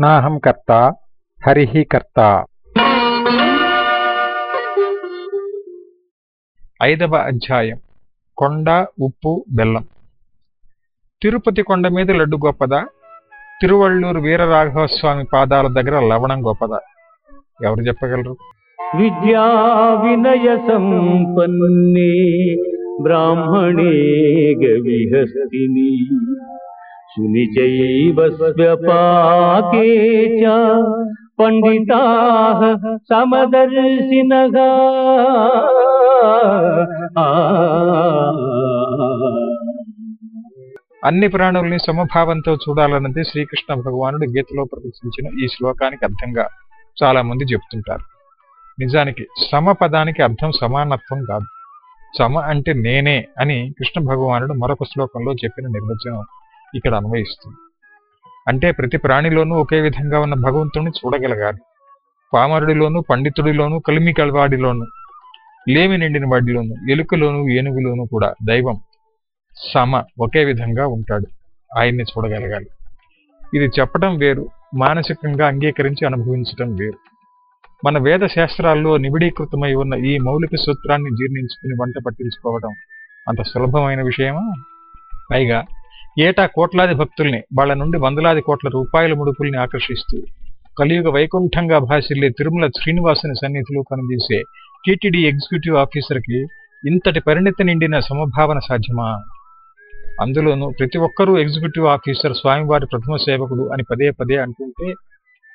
నాహం కర్త హరిః కర్త. ఐదవ అధ్యాయం. కొండ ఉప్పు బెల్లం. తిరుపతి కొండ మీద లడ్డు గొప్పదా? తిరువళ్ళూరు వీరరాఘవస్వామి పాదాల దగ్గర లవణం గొప్పదా? ఎవరు చెప్పగలరు? విద్యా వినయ సంపన్నే బ్రాహ్మణే గవిహస్తిని. సునిచైవ స్వ్యపాకే పండితాః సమదర్శినః అన్ని ప్రాణుల్ని సమభావంతో చూడాలన్నది శ్రీకృష్ణ భగవానుడు గీతలో ప్రదర్శించిన ఈ శ్లోకానికి అర్థంగా చాలా మంది చెప్తుంటారు. నిజానికి సమ పదానికి అర్థం సమానత్వం కాదు. సమ అంటే నేనే అని కృష్ణ భగవానుడు మరొక శ్లోకంలో చెప్పిన నిర్వచనం. ఇక్కడ అన్వయిస్తుంది. అంటే ప్రతి ప్రాణిలోనూ ఒకే విధంగా ఉన్న భగవంతుడిని చూడగలగాలి. పామరుడిలోనూ పండితుడిలోను కలిమి కలవాడిలోనూ లేమి నిండిన వాడిలోను ఎలుకలోను ఏనుగులోనూ కూడా దైవం సమ ఒకే విధంగా ఉంటాడు. ఆయన్ని చూడగలగాలి. ఇది చెప్పడం వేరు మానసికంగా అంగీకరించి అనుభవించడం వేరు. మన వేద శాస్త్రాల్లో నిబిడీకృతమై ఉన్న ఈ మౌలిక సూత్రాన్ని జీర్ణించుకుని వంట పట్టించుకోవడం అంత సులభమైన విషయమా? పైగా ఏటా కోట్లాది భక్తుల్ని వాళ్ళ నుండి వందలాది కోట్ల రూపాయల ముడుపుల్ని ఆకర్షిస్తూ కలియుగ వైకుంఠంగా భాసిల్లే తిరుమల శ్రీనివాసుని సన్నిధిలో పనిచేసే టీటీడీ ఎగ్జిక్యూటివ్ ఆఫీసర్కి ఇంతటి పరిణితి నిండిన సమభావన సాధ్యమా? అందులోనూ ప్రతి ఒక్కరూ ఎగ్జిక్యూటివ్ ఆఫీసర్ స్వామివారి ప్రథమ సేవకుడు అని పదే పదే అంటుంటే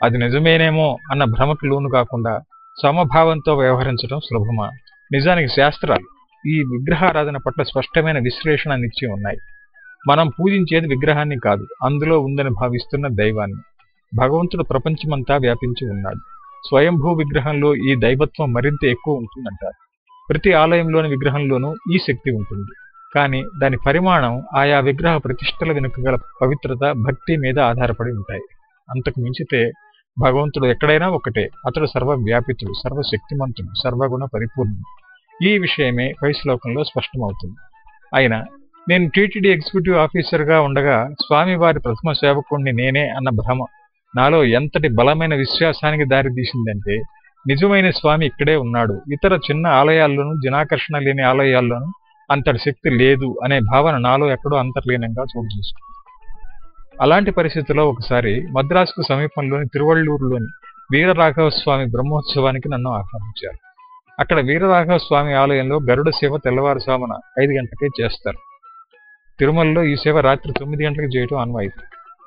అది నిజమేనేమో అన్న భ్రమకు లోను కాకుండా సమభావంతో వ్యవహరించడం సులభమా? నిజానికి శాస్త్రాలు ఈ విగ్రహారాధన పట్ల స్పష్టమైన విశ్లేషణ నిచ్చి ఉన్నాయి. మనం పూజించేది విగ్రహాన్ని కాదు అందులో ఉందని భావిస్తున్న దైవాన్ని. భగవంతుడు ప్రపంచమంతా వ్యాపించి ఉన్నాడు. స్వయంభూ విగ్రహంలో ఈ దైవత్వం మరింత ఎక్కువ ఉంటుందంటారు. ప్రతి ఆలయంలోని విగ్రహంలోనూ ఈ శక్తి ఉంటుంది. కానీ దాని పరిమాణం ఆయా విగ్రహ ప్రతిష్టల వెనుక గల పవిత్రత భక్తి మీద ఆధారపడి ఉంటాయి. అంతకు మించితే భగవంతుడు ఎక్కడైనా ఒకటే. అతడు సర్వవ్యాపితుడు సర్వశక్తిమంతుడు సర్వగుణ పరిపూర్ణుడు. ఈ విషయమే పై శ్లోకంలో స్పష్టమవుతుంది. అయినా నేను టీటీడీ ఎగ్జిక్యూటివ్ ఆఫీసర్గా ఉండగా స్వామివారి ప్రథమ సేవకుణ్ణి నేనే అన్న భ్రమ. నాలో ఎంతటి బలమైన విశ్వాసానికి దారితీసిందంటే నిజమైన స్వామి ఇక్కడే ఉన్నాడు. ఇతర చిన్న ఆలయాల్లోనూ జనాకర్షణ లేని ఆలయాల్లోనూ అంతటి శక్తి లేదు అనే భావన నాలో ఎక్కడో అంతర్లీనంగా చోటు చేసుకుంది. అలాంటి పరిస్థితిలో ఒకసారి మద్రాసుకు సమీపంలోని తిరువళ్ళూరులోని వీరరాఘవ స్వామి బ్రహ్మోత్సవానికి నన్ను ఆహ్వానించారు. అక్కడ వీరరాఘవ స్వామి ఆలయంలో గరుడ సేవ తెల్లవారుజామున ఐదు గంటకే చేస్తారు. తిరుమలలో ఈ సేవ రాత్రి తొమ్మిది గంటలకు చేయటం అన్వాయితీ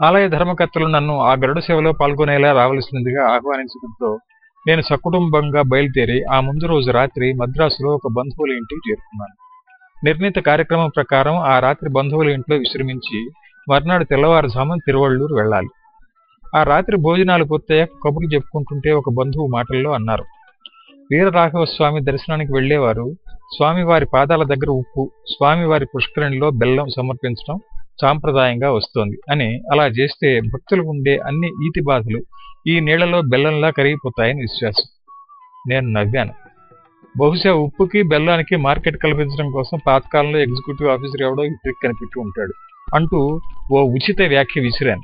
ఆలయ ధర్మకర్తలు నన్ను ఆ గరుడ సేవలో పాల్గొనేలా రావలసిందిగా ఆహ్వానించడంతో నేను సకుటుంబంగా బయలుదేరి ఆ ముందు రోజు రాత్రి మద్రాసులో ఒక బంధువుల ఇంటికి చేరుకున్నాను. నిర్ణీత కార్యక్రమం ప్రకారం ఆ రాత్రి బంధువుల ఇంట్లో విశ్రమించి మర్నాడు తెల్లవారుజామున తిరువళ్ళూరు వెళ్ళాలి. ఆ రాత్రి భోజనాలు పూర్తయ్యాక కబుర్లు చెప్పుకుంటుంటే ఒక బంధువు మాటల్లో అన్నారు. వీరరాఘవ స్వామి దర్శనానికి వెళ్ళేవారు స్వామివారి పాదాల దగ్గర ఉప్పు స్వామివారి పుష్కరిణిలో బెల్లం సమర్పించడం సాంప్రదాయంగా వస్తోంది అని అలా చేస్తే భక్తులు ఉండే అన్ని ఈతి బాధలు ఈ నీళ్ళలో బెల్లంలా కరిగిపోతాయని విశ్వాసం. నేను నవ్వాను. బహుశా ఉప్పుకి బెల్లానికి మార్కెట్ కల్పించడం కోసం పాతకాలంలో ఎగ్జిక్యూటివ్ ఆఫీసర్ ఎవడో ఈ ట్రిక్ కనిపెట్టి ఉంటాడు అంటూ ఓ ఉచిత వ్యాఖ్య విసిరాను.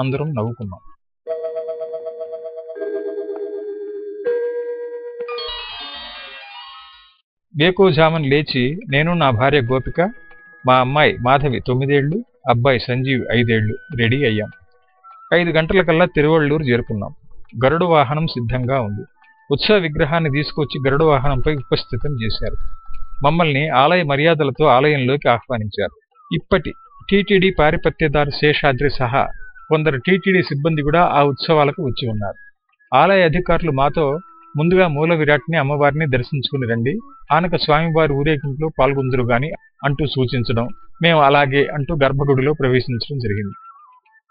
అందరం నవ్వుకున్నాం. వేకోజామన్ లేచి నేను నా భార్య గోపిక మా అమ్మాయి మాధవి తొమ్మిదేళ్ళు అబ్బాయి సంజీవ్ ఐదేళ్ళు రెడీ అయ్యాం. ఐదు గంటలకల్లా తిరువళ్ళూరు చేరుకున్నాం. గరుడు వాహనం సిద్ధంగా ఉంది. ఉత్సవ విగ్రహాన్ని తీసుకొచ్చి గరుడు వాహనంపై ఉపస్థితం చేశారు. మమ్మల్ని ఆలయ మర్యాదలతో ఆలయంలోకి ఆహ్వానించారు. ఇప్పటి టీటీడీ పారిపత్యదారు శేషాద్రి సహా కొందరు టీటీడీ సిబ్బంది కూడా ఆ ఉత్సవాలకు వచ్చి ఉన్నారు. ఆలయ అధికారులు మాతో ముందుగా మూల విరాట్ని అమ్మవారిని దర్శించుకుని రండి. ఆనక స్వామివారి ఊరేగింపులో పాల్గొందరు గాని అంటూ సూచించడం మేము అలాగే అంటూ గర్భగుడిలో ప్రవేశించడం జరిగింది.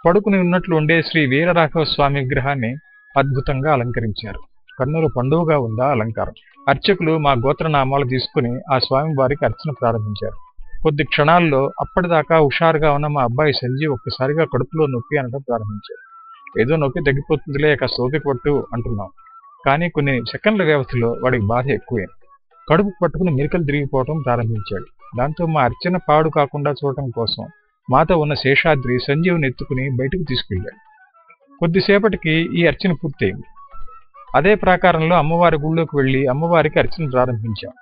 పడుకుని ఉన్నట్లు ఉండే శ్రీ వీరరాఘవ స్వామి విగ్రహాన్ని అద్భుతంగా అలంకరించారు. కర్నూలు పండుగగా ఉందా అలంకారం. అర్చకులు మా గోత్రనామాలు తీసుకుని ఆ స్వామి వారికి అర్చన ప్రారంభించారు. కొద్ది క్షణాల్లో అప్పటిదాకా హుషారుగా ఉన్న మా అబ్బాయి సంజీవ్ ఒక్కసారిగా కడుపులో నొప్పి అనడం ప్రారంభించారు. ఏదో నొప్పి తగ్గిపోతుందిలే కాస్త ఓపిక పట్టు అంటున్నాం. కానీ కొన్ని సెకండ్ల వ్యవధిలో వాడికి బాధ ఎక్కువే. కడుపు పట్టుకుని మిరికలు తిరిగిపోవడం ప్రారంభించాడు. దాంతో మా అర్చన పాడు కాకుండా చూడటం కోసం మాతో ఉన్న శేషాద్రి సంజీవ్ని ఎత్తుకుని బయటకు తీసుకెళ్ళాడు కొద్దిసేపటికి ఈ అర్చన పూర్తయింది. అదే ప్రాకారంలో అమ్మవారి గుళ్ళోకి వెళ్ళి అమ్మవారికి అర్చన ప్రారంభించాం.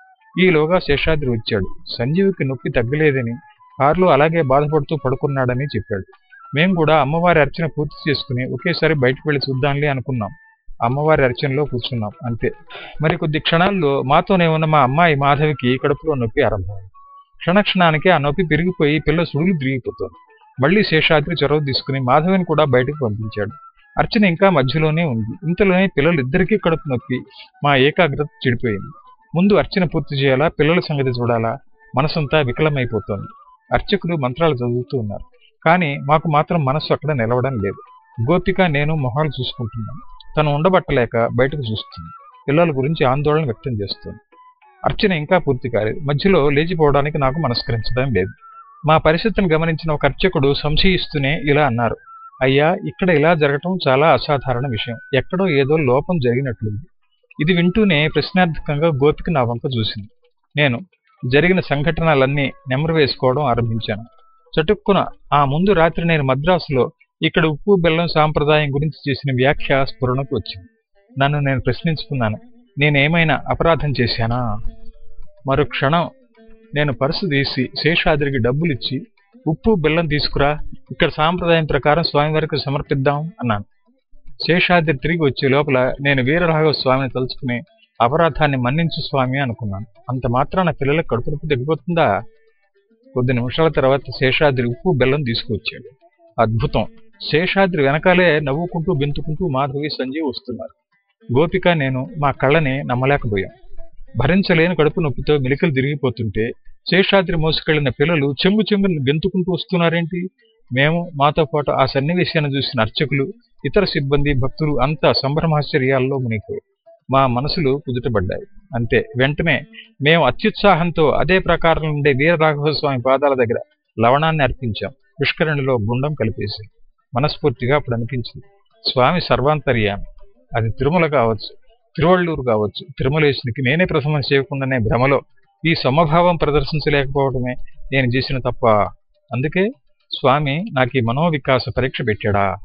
ఈలోగా శేషాద్రి వచ్చాడు. సంజీవికి నొప్పి తగ్గలేదని కారులో అలాగే బాధపడుతూ పడుకున్నాడని చెప్పాడు. మేం కూడా అమ్మవారి అర్చన పూర్తి చేసుకుని ఒకేసారి బయటకు వెళ్ళి చూద్దాంలే అనుకున్నాం. అమ్మవారి అర్చనలో కూర్చున్నాం అంతే. మరి కొద్ది క్షణాల్లో మాతోనే ఉన్న మా అమ్మాయి మాధవికి కడుపులో నొప్పి ఆరంభమైంది. క్షణక్షణానికి ఆ నొప్పి పెరిగిపోయి పిల్ల సుడులు తిరిగిపోతుంది. మళ్ళీ శేషాద్రి చొరవ తీసుకుని మాధవిని కూడా బయటకు పంపించాడు. అర్చన ఇంకా మధ్యలోనే ఉంది. ఇంతలోనే పిల్లలిద్దరికీ కడుపు నొప్పి మా ఏకాగ్రత చెడిపోయింది. ముందు అర్చన పూర్తి చేయాలా పిల్లల సంగతి చూడాలా మనసంతా వికలమైపోతోంది. అర్చకులు మంత్రాలు చదువుతూ ఉన్నారు. కానీ మాకు మాత్రం మనస్సు అక్కడ నిలవడం లేదు. గోపిక నేను మొహాలు చూసుకుంటున్నాను తను ఉండబట్టలేక బయటకు చూస్తుంది. పిల్లల గురించి ఆందోళన వ్యక్తం చేస్తుంది. అర్చన ఇంకా పూర్తి కాలేదు. మధ్యలో లేచిపోవడానికి నాకు మనస్కరించడం లేదు. మా పరిస్థితిని గమనించిన ఒక అర్చకుడు సంశయిస్తూనే ఇలా అన్నారు. అయ్యా ఇక్కడ ఇలా జరగటం చాలా అసాధారణ విషయం. ఎక్కడో ఏదో లోపం జరిగినట్లుంది. ఇది వింటూనే ప్రశ్నార్థకంగా గోపిక నా వంక చూసింది. నేను జరిగిన సంఘటనలన్నీ నెమరు వేసుకోవడం ఆరంభించాను. చటుక్కున ఆ ముందు రాత్రి నేను మద్రాసులో ఇక్కడ ఉప్పు బెల్లం సాంప్రదాయం గురించి చేసిన వ్యాఖ్య స్ఫురణకు వచ్చింది. నన్ను నేను ప్రశ్నించుకున్నాను. నేనేమైనా అపరాధం చేశానా? మరో క్షణం నేను పర్సు తీసి శేషాద్రికి డబ్బులిచ్చి ఉప్పు బెల్లం తీసుకురా. ఇక్కడ సాంప్రదాయం ప్రకారం స్వామివారికి సమర్పిద్దాం అన్నాను. శేషాద్రి తిరిగి వచ్చే లోపల నేను వీరరాఘవ స్వామిని తలుచుకుని అపరాధాన్ని మన్నించు స్వామి అనుకున్నాను. అంత మాత్రాన పిల్లలకు కడుపునొప్పి తగ్గిపోతుందా? కొద్ది నిమిషాల తర్వాత శేషాద్రి ఉప్పు బెల్లం తీసుకువచ్చాడు. అద్భుతం! శేషాద్రి వెనకాలే నవ్వుకుంటూ బెంతుకుంటూ మాధవి సంజీవ్ వస్తున్నారు. గోపిక నేను మా కళ్ళని నమ్మలేకపోయాం. భరించలేని కడుపు నొప్పితో మెలికలు తిరిగిపోతుంటే శేషాద్రి మోసుకెళ్ళిన పిల్లలు చెంబు చెంబు గెంతుకుంటూ వస్తున్నారేంటి? మేము మాతో పాటు ఆ సన్నివేశాన్ని చూసిన అర్చకులు ఇతర సిబ్బంది భక్తులు అంతా సంభ్రమాశ్చర్యాల్లో మునిగిపోయారు. మా మనసులు కుదుటబడ్డాయి అంతే వెంటనే మేము అత్యుత్సాహంతో అదే ప్రకారం ఉండే వీరరాఘవస్వామి పాదాల దగ్గర లవణాన్ని అర్పించాం. పుష్కరణిలో గుండం కలిపేసి మనస్ఫూర్తిగా అప్పుడు అనిపించింది. స్వామి సర్వాంతర్యామి. అది తిరుమల కావచ్చు తిరువళ్ళూరు కావచ్చు తిరుమలేశునికి నేనే ప్రథమం చేయకుండానే భ్రమలో ఈ సమభావం ప్రదర్శించలేకపోవడమే నేను చేసిన తప్ప. అందుకే స్వామి నాకు ఈ మనోవికాస పరీక్ష పెట్టాడా?